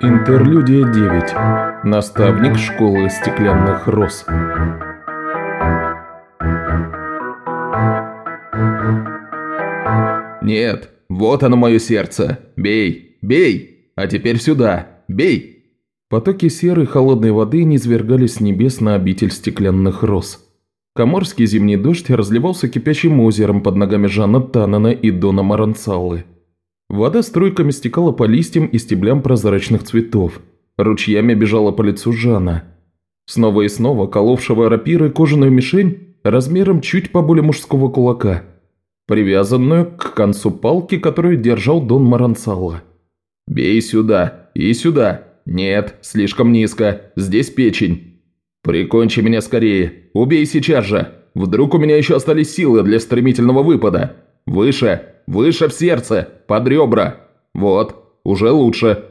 Интерлюдия 9. Наставник школы стеклянных роз. Нет, вот оно мое сердце. Бей, бей. А теперь сюда. Бей. Потоки серой холодной воды низвергались с небес на обитель стеклянных роз. Коморский зимний дождь разливался кипящим озером под ногами Жанна Танана и Дона Маранцаллы. Вода струйками стекала по листьям и стеблям прозрачных цветов, ручьями бежала по лицу Жана. Снова и снова коловшего рапирой кожаную мишень размером чуть поболее мужского кулака, привязанную к концу палки, которую держал Дон Маранцалла. «Бей сюда и сюда! Нет, слишком низко, здесь печень! Прикончи меня скорее, убей сейчас же! Вдруг у меня еще остались силы для стремительного выпада! Выше, выше в сердце, под ребра! Вот, уже лучше!»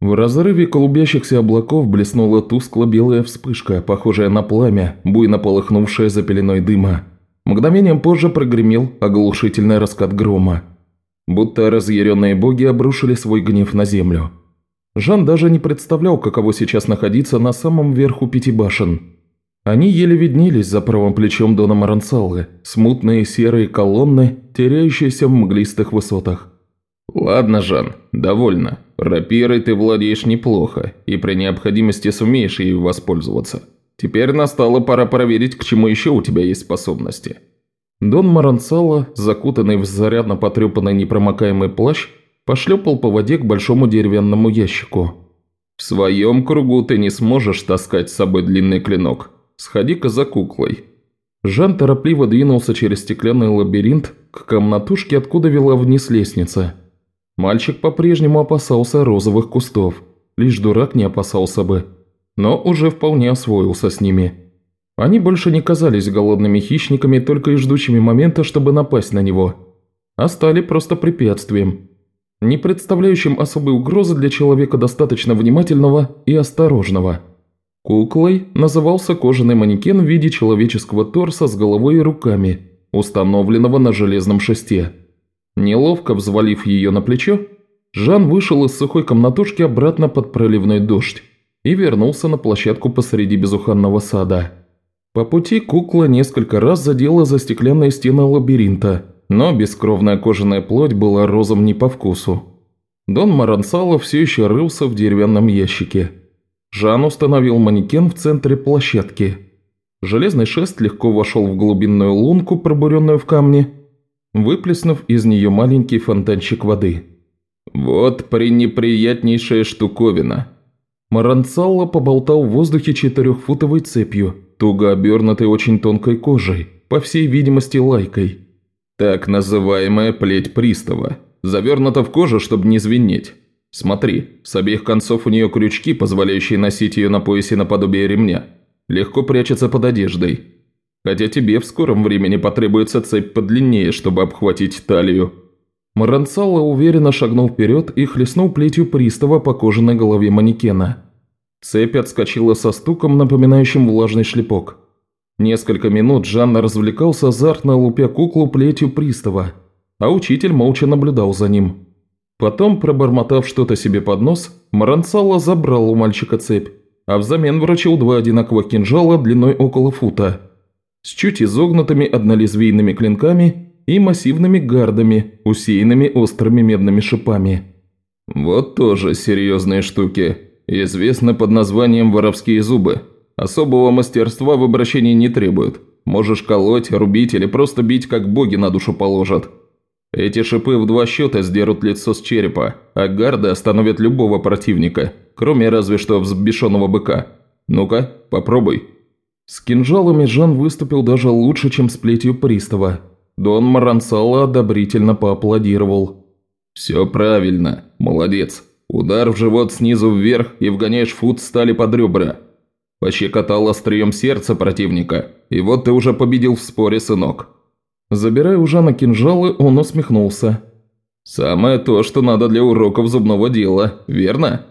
В разрыве клубящихся облаков блеснула тускло-белая вспышка, похожая на пламя, буйно полыхнувшая за пеленой дыма. Мгновением позже прогремел оглушительный раскат грома. Будто разъяренные боги обрушили свой гнев на землю. Жан даже не представлял, каково сейчас находиться на самом верху пяти башен. Они еле виднелись за правым плечом Дона Маранцаллы, смутные серые колонны, теряющиеся в мглистых высотах. «Ладно, Жан, довольно. Рапирой ты владеешь неплохо, и при необходимости сумеешь ею воспользоваться. Теперь настала пора проверить, к чему еще у тебя есть способности». Дон Маранцало, закутанный в зарядно потрепанный непромокаемый плащ, пошлепал по воде к большому деревянному ящику. «В своем кругу ты не сможешь таскать с собой длинный клинок. Сходи-ка за куклой». Жан торопливо двинулся через стеклянный лабиринт к комнатушке, откуда вела вниз лестница. Мальчик по-прежнему опасался розовых кустов, лишь дурак не опасался бы, но уже вполне освоился с ними. Они больше не казались голодными хищниками, только и ждущими момента, чтобы напасть на него, а стали просто препятствием, не представляющим особой угрозы для человека достаточно внимательного и осторожного. Куклой назывался кожаный манекен в виде человеческого торса с головой и руками, установленного на железном шесте. Неловко взвалив ее на плечо, Жан вышел из сухой комнатушки обратно под проливной дождь и вернулся на площадку посреди безуханного сада. По пути кукла несколько раз задела за стеклянные стены лабиринта, но бескровная кожаная плоть была розом не по вкусу. Дон Марансало все еще рылся в деревянном ящике. Жан установил манекен в центре площадки. Железный шест легко вошел в глубинную лунку, пробуренную в камне, выплеснув из нее маленький фонтанчик воды. «Вот пренеприятнейшая штуковина!» Маранцалло поболтал в воздухе четырехфутовой цепью, туго обернутой очень тонкой кожей, по всей видимости лайкой. «Так называемая плеть пристава. Завернута в кожу, чтобы не звенеть. Смотри, с обеих концов у нее крючки, позволяющие носить ее на поясе наподобие ремня. Легко прячется под одеждой. Хотя тебе в скором времени потребуется цепь подлиннее, чтобы обхватить талию». Маранцало уверенно шагнул вперед и хлестнул плетью пристава по кожаной голове манекена. Цепь отскочила со стуком, напоминающим влажный шлепок. Несколько минут Жанна развлекался азартно лупя куклу плетью пристава, а учитель молча наблюдал за ним. Потом, пробормотав что-то себе под нос, Маранцало забрал у мальчика цепь, а взамен вручил два одинаковых кинжала длиной около фута – с чуть изогнутыми однолезвийными клинками и массивными гардами, усеянными острыми медными шипами. «Вот тоже серьезные штуки. Известны под названием «воровские зубы». Особого мастерства в обращении не требуют. Можешь колоть, рубить или просто бить, как боги на душу положат. Эти шипы в два счета сдерут лицо с черепа, а гарды остановят любого противника, кроме разве что взбешенного быка. Ну-ка, попробуй». С кинжалами Жан выступил даже лучше, чем с плетью пристава. Дон Марансала одобрительно поаплодировал. «Все правильно. Молодец. Удар в живот снизу вверх и вгоняешь фут стали под ребра. Пощекотал острием сердца противника, и вот ты уже победил в споре, сынок». Забирая у Жана кинжалы, он усмехнулся. «Самое то, что надо для уроков зубного дела, верно?»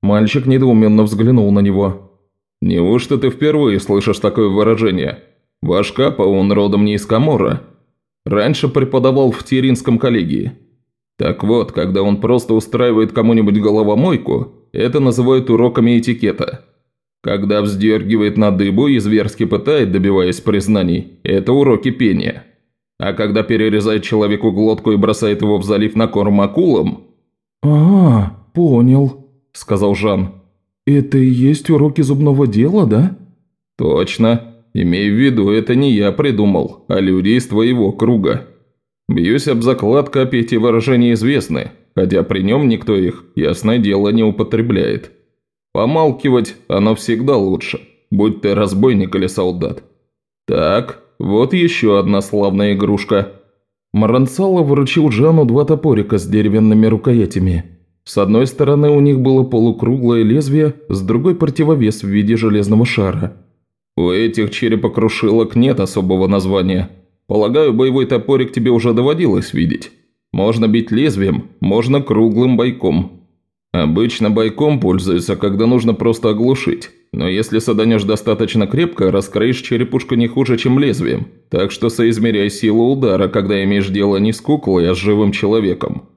Мальчик недоуменно взглянул на него. «Неужто ты впервые слышишь такое выражение? Ваш Капа, он родом не из Камора. Раньше преподавал в Тиринском коллегии. Так вот, когда он просто устраивает кому-нибудь головомойку, Это называют уроками этикета. Когда вздергивает на дыбу и зверски пытает, добиваясь признаний, это уроки пения. А когда перерезает человеку глотку и бросает его в залив на корм акулам... «А, понял», – сказал Жан. «Это и есть уроки зубного дела, да?» «Точно. Имей в виду, это не я придумал, а люди из твоего круга. Бьюсь об заклад, копии эти выражения известны, хотя при нем никто их, ясное дело, не употребляет. Помалкивать оно всегда лучше, будь ты разбойник или солдат. Так, вот еще одна славная игрушка». Маранцало вручил Жану два топорика с деревянными рукоятями. С одной стороны у них было полукруглое лезвие, с другой противовес в виде железного шара. «У этих черепокрушилок нет особого названия. Полагаю, боевой топорик тебе уже доводилось видеть. Можно бить лезвием, можно круглым бойком. Обычно бойком пользуются, когда нужно просто оглушить. Но если саданешь достаточно крепко, раскроишь черепушку не хуже, чем лезвием. Так что соизмеряй силу удара, когда имеешь дело не с куклой, а с живым человеком».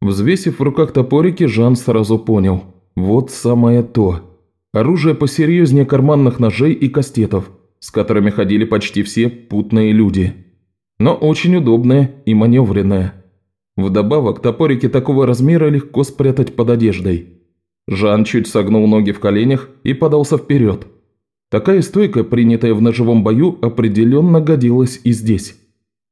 Взвесив в руках топорики, Жан сразу понял. Вот самое то. Оружие посерьезнее карманных ножей и кастетов, с которыми ходили почти все путные люди. Но очень удобное и маневренное. Вдобавок, топорики такого размера легко спрятать под одеждой. Жан чуть согнул ноги в коленях и подался вперед. Такая стойка, принятая в ножевом бою, определенно годилась и здесь.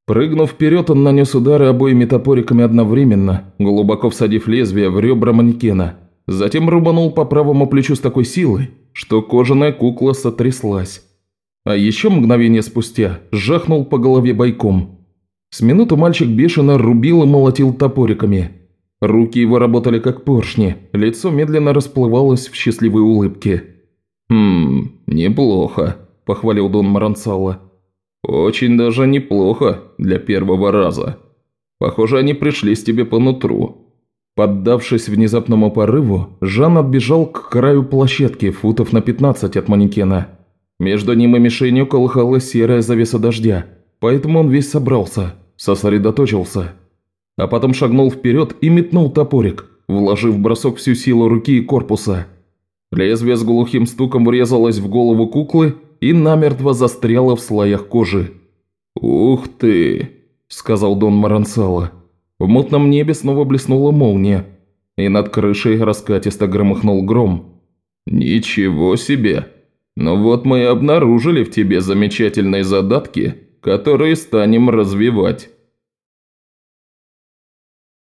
Прыгнув вперед, он нанес удары обоими топориками одновременно, глубоко всадив лезвие в ребра манекена – Затем рубанул по правому плечу с такой силой, что кожаная кукла сотряслась. А еще мгновение спустя жахнул по голове бойком. С минуту мальчик бешено рубил и молотил топориками. Руки его работали как поршни, лицо медленно расплывалось в счастливой улыбке. «Хм, неплохо», – похвалил Дон Маранцало. «Очень даже неплохо для первого раза. Похоже, они пришлись тебе по нутру. Поддавшись внезапному порыву, Жан отбежал к краю площадки футов на 15 от манекена. Между ним и мишенью колыхалась серая завеса дождя, поэтому он весь собрался, сосредоточился. А потом шагнул вперед и метнул топорик, вложив в бросок всю силу руки и корпуса. Лезвие с глухим стуком врезалось в голову куклы и намертво застряло в слоях кожи. «Ух ты!» – сказал Дон Марансала. В мутном небе снова блеснула молния, и над крышей раскатисто громыхнул гром. «Ничего себе! Ну вот мы и обнаружили в тебе замечательные задатки, которые станем развивать».